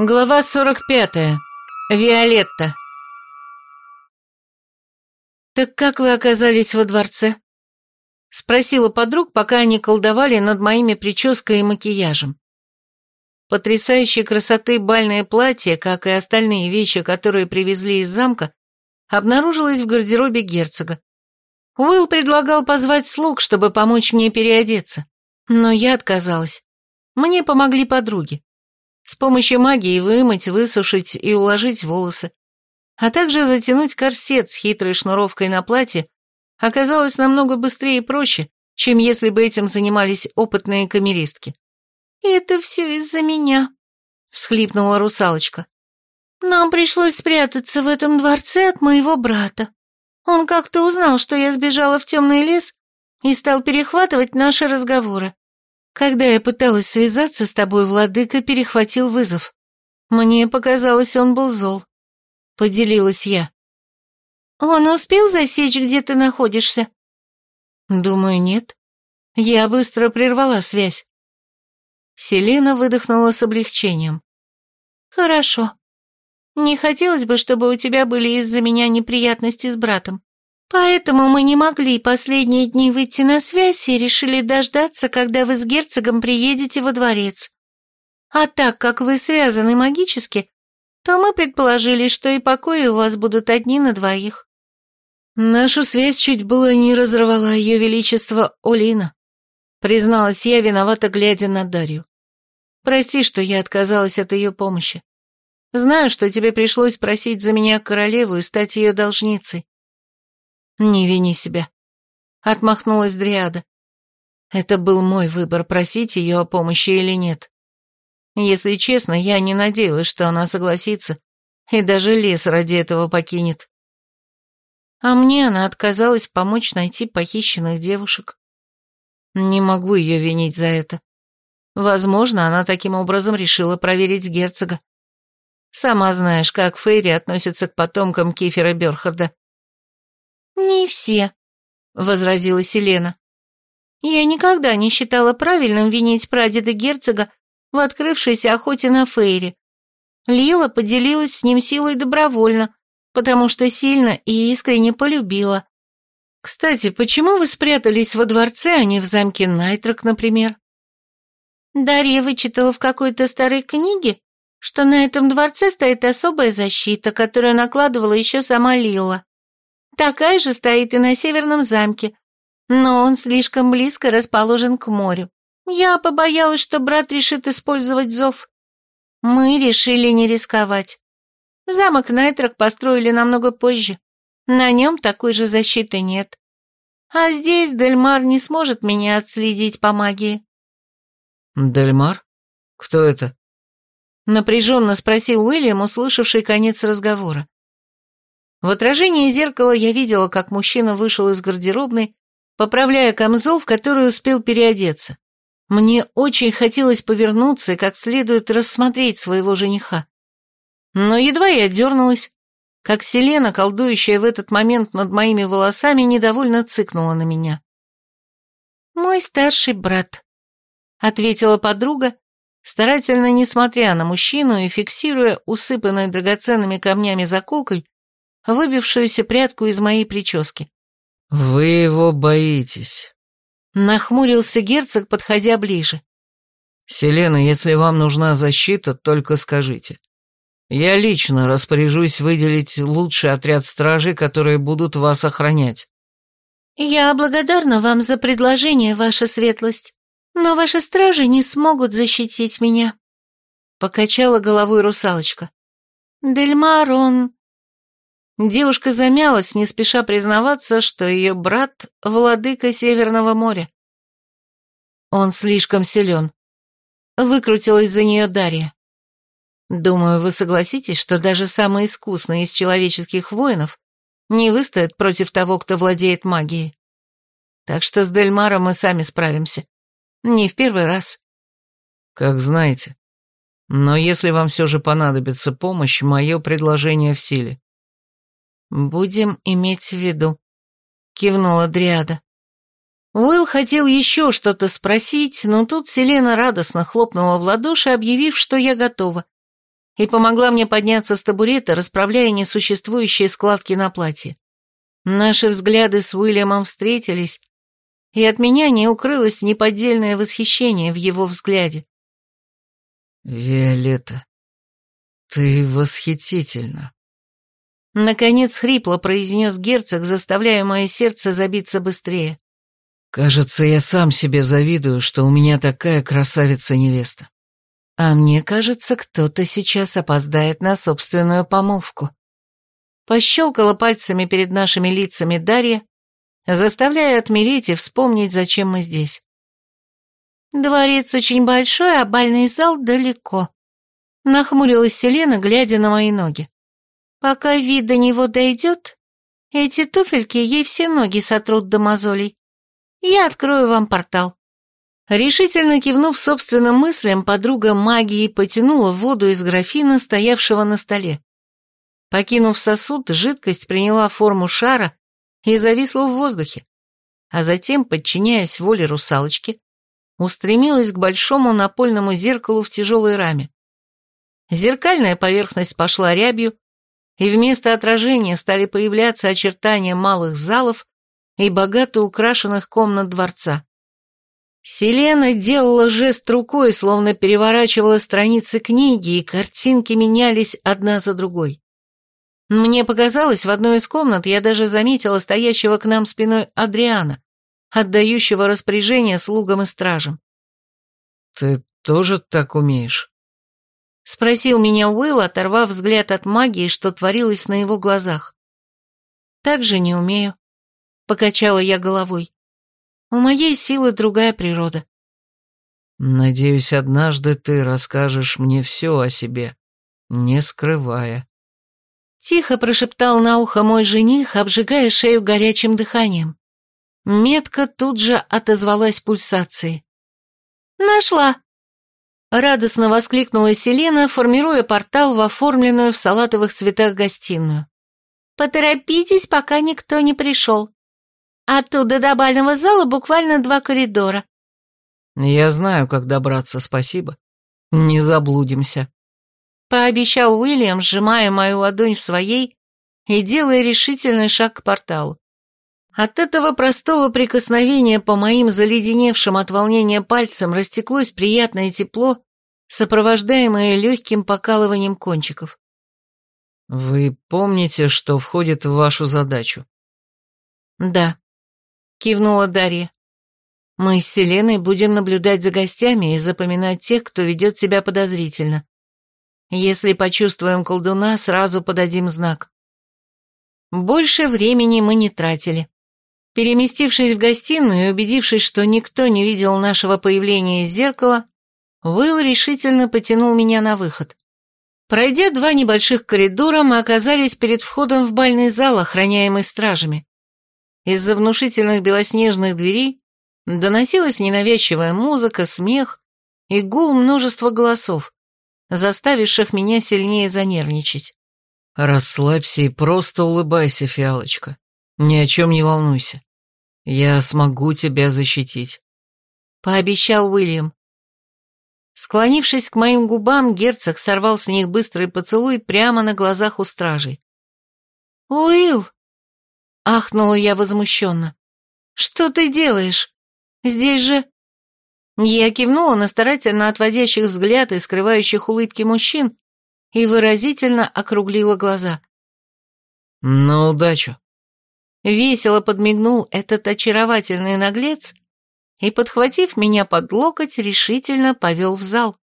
Глава 45. Виолетта. «Так как вы оказались во дворце?» Спросила подруг, пока они колдовали над моими прической и макияжем. Потрясающей красоты бальное платье, как и остальные вещи, которые привезли из замка, обнаружилось в гардеробе герцога. Уилл предлагал позвать слуг, чтобы помочь мне переодеться, но я отказалась. Мне помогли подруги с помощью магии вымыть, высушить и уложить волосы, а также затянуть корсет с хитрой шнуровкой на платье оказалось намного быстрее и проще, чем если бы этим занимались опытные камеристки. «Это все из-за меня», — всхлипнула русалочка. «Нам пришлось спрятаться в этом дворце от моего брата. Он как-то узнал, что я сбежала в темный лес и стал перехватывать наши разговоры. Когда я пыталась связаться с тобой, владыка перехватил вызов. Мне показалось, он был зол. Поделилась я. Он успел засечь, где ты находишься? Думаю, нет. Я быстро прервала связь. Селена выдохнула с облегчением. Хорошо. Не хотелось бы, чтобы у тебя были из-за меня неприятности с братом. Поэтому мы не могли последние дни выйти на связь и решили дождаться, когда вы с герцогом приедете во дворец. А так как вы связаны магически, то мы предположили, что и покои у вас будут одни на двоих. Нашу связь чуть было не разорвала ее величество Олина. Призналась я, виновата, глядя на Дарью. Прости, что я отказалась от ее помощи. Знаю, что тебе пришлось просить за меня королеву и стать ее должницей. «Не вини себя», — отмахнулась Дриада. Это был мой выбор, просить ее о помощи или нет. Если честно, я не надеялась, что она согласится, и даже лес ради этого покинет. А мне она отказалась помочь найти похищенных девушек. Не могу ее винить за это. Возможно, она таким образом решила проверить герцога. Сама знаешь, как Фейри относятся к потомкам Кефера Берхарда. «Не все», — возразила Селена. «Я никогда не считала правильным винить прадеда герцога в открывшейся охоте на Фейри. Лила поделилась с ним силой добровольно, потому что сильно и искренне полюбила. Кстати, почему вы спрятались во дворце, а не в замке Найтрак, например? Дарья вычитала в какой-то старой книге, что на этом дворце стоит особая защита, которую накладывала еще сама Лила. Такая же стоит и на северном замке, но он слишком близко расположен к морю. Я побоялась, что брат решит использовать зов. Мы решили не рисковать. Замок Найтрак построили намного позже. На нем такой же защиты нет. А здесь Дельмар не сможет меня отследить по магии. Дельмар? Кто это? Напряженно спросил Уильям, услышавший конец разговора. В отражении зеркала я видела, как мужчина вышел из гардеробной, поправляя камзол, в который успел переодеться. Мне очень хотелось повернуться и как следует рассмотреть своего жениха. Но едва я дернулась, как Селена, колдующая в этот момент над моими волосами, недовольно цыкнула на меня. «Мой старший брат», — ответила подруга, старательно несмотря на мужчину и фиксируя усыпанной драгоценными камнями заколкой выбившуюся прядку из моей прически. «Вы его боитесь», — нахмурился герцог, подходя ближе. «Селена, если вам нужна защита, только скажите. Я лично распоряжусь выделить лучший отряд стражей, которые будут вас охранять». «Я благодарна вам за предложение, ваша светлость, но ваши стражи не смогут защитить меня», — покачала головой русалочка. «Дельмар, он Девушка замялась, не спеша признаваться, что ее брат — владыка Северного моря. Он слишком силен. Выкрутилась за нее Дарья. Думаю, вы согласитесь, что даже самый искусный из человеческих воинов не выстоит против того, кто владеет магией. Так что с Дельмаром мы сами справимся. Не в первый раз. Как знаете. Но если вам все же понадобится помощь, мое предложение в силе. «Будем иметь в виду», — кивнула Дриада. Уилл хотел еще что-то спросить, но тут Селена радостно хлопнула в ладоши, объявив, что я готова. и помогла мне подняться с табурета, расправляя несуществующие складки на платье. Наши взгляды с Уильямом встретились, и от меня не укрылось неподдельное восхищение в его взгляде. «Виолетта, ты восхитительна», Наконец хрипло произнес герцог, заставляя мое сердце забиться быстрее. «Кажется, я сам себе завидую, что у меня такая красавица-невеста». А мне кажется, кто-то сейчас опоздает на собственную помолвку. Пощелкала пальцами перед нашими лицами Дарья, заставляя отмереть и вспомнить, зачем мы здесь. Дворец очень большой, а бальный зал далеко. Нахмурилась Селена, глядя на мои ноги. Пока вид до него дойдет, эти туфельки ей все ноги сотрут до мозолей. Я открою вам портал». Решительно кивнув собственным мыслям, подруга магии потянула воду из графина, стоявшего на столе. Покинув сосуд, жидкость приняла форму шара и зависла в воздухе, а затем, подчиняясь воле русалочки, устремилась к большому напольному зеркалу в тяжелой раме. Зеркальная поверхность пошла рябью, и вместо отражения стали появляться очертания малых залов и богато украшенных комнат дворца. Селена делала жест рукой, словно переворачивала страницы книги, и картинки менялись одна за другой. Мне показалось, в одной из комнат я даже заметила стоящего к нам спиной Адриана, отдающего распоряжение слугам и стражам. «Ты тоже так умеешь?» Спросил меня Уилл, оторвав взгляд от магии, что творилось на его глазах. «Так же не умею», — покачала я головой. «У моей силы другая природа». «Надеюсь, однажды ты расскажешь мне все о себе, не скрывая». Тихо прошептал на ухо мой жених, обжигая шею горячим дыханием. Метка тут же отозвалась пульсацией. «Нашла!» Радостно воскликнула Селена, формируя портал в оформленную в салатовых цветах гостиную. «Поторопитесь, пока никто не пришел. Оттуда до бального зала буквально два коридора». «Я знаю, как добраться, спасибо. Не заблудимся», — пообещал Уильям, сжимая мою ладонь в своей и делая решительный шаг к порталу. От этого простого прикосновения по моим заледеневшим от волнения пальцам растеклось приятное тепло, сопровождаемое легким покалыванием кончиков. «Вы помните, что входит в вашу задачу?» «Да», — кивнула Дарья. «Мы с Селеной будем наблюдать за гостями и запоминать тех, кто ведет себя подозрительно. Если почувствуем колдуна, сразу подадим знак». Больше времени мы не тратили. Переместившись в гостиную и убедившись, что никто не видел нашего появления из зеркала, Уилл решительно потянул меня на выход. Пройдя два небольших коридора, мы оказались перед входом в бальный зал, охраняемый стражами. Из-за внушительных белоснежных дверей доносилась ненавязчивая музыка, смех и гул множества голосов, заставивших меня сильнее занервничать. «Расслабься и просто улыбайся, фиалочка. Ни о чем не волнуйся. Я смогу тебя защитить», — пообещал Уильям. Склонившись к моим губам, герцог сорвал с них быстрый поцелуй прямо на глазах у стражей. «Уилл!» — ахнула я возмущенно. «Что ты делаешь? Здесь же...» Я кивнула на старательно отводящих взгляд и скрывающих улыбки мужчин и выразительно округлила глаза. «На удачу!» Весело подмигнул этот очаровательный наглец и, подхватив меня под локоть, решительно повел в зал.